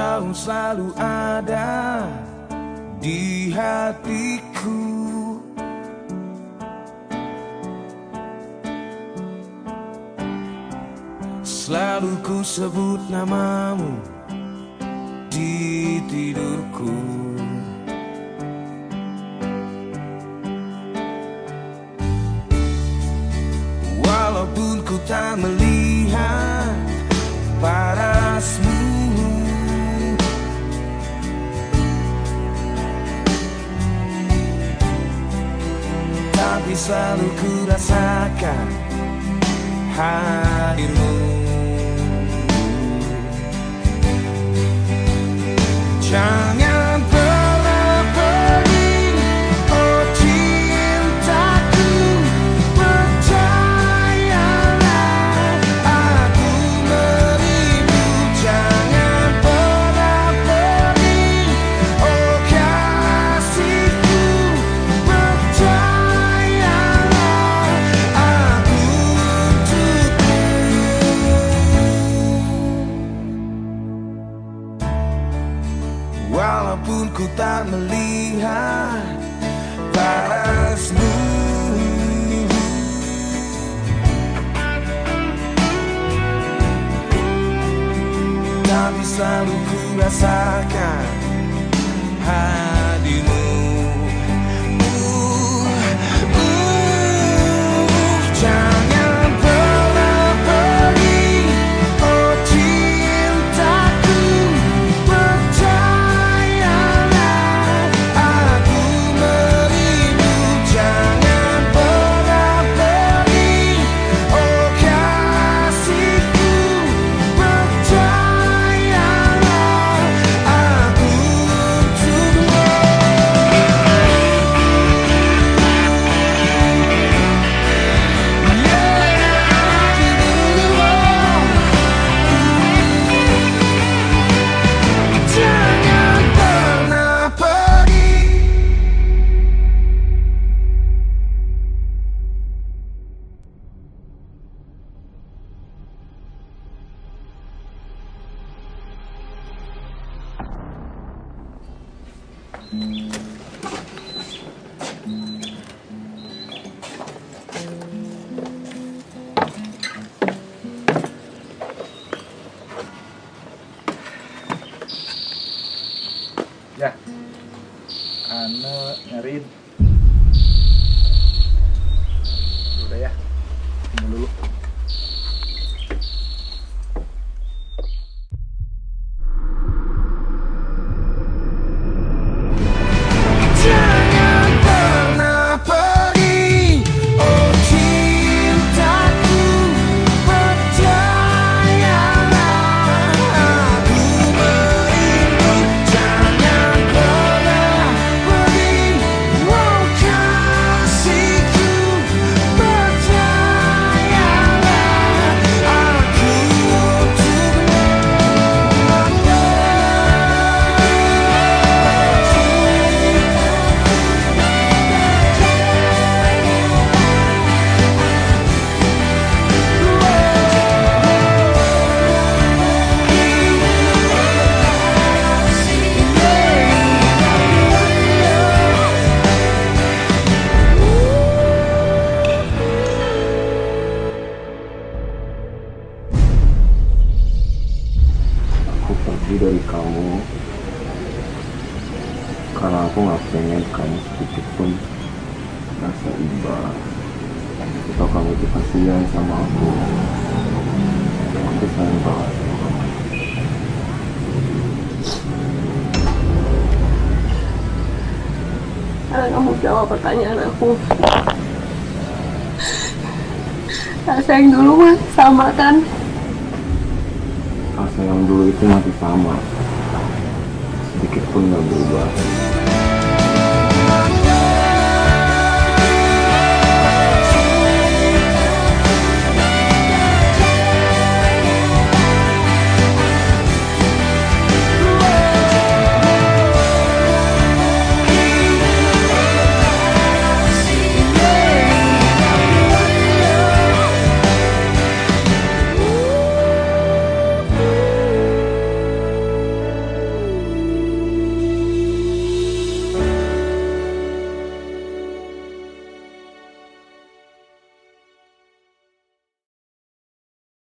Kamu selalu ada di hatiku. Selalu ku sebut namamu di tidurku. Walaupun ku tak melihat Tapi selalu ku rasakan hadirmu. Jangan melihat parasmu Tapi selalu ku rasakan hadirmu Ya. Ane nyariin. Dari kamu karena aku nggak pengen kamu sedikit pun rasa iba atau kamu itu kasihan sama aku aku sayang banget. Karena kamu jawab pertanyaan aku. Rasa yang dulu mah sama kan? Rasa yang dulu itu masih sama. Sedikit pun nggak berubah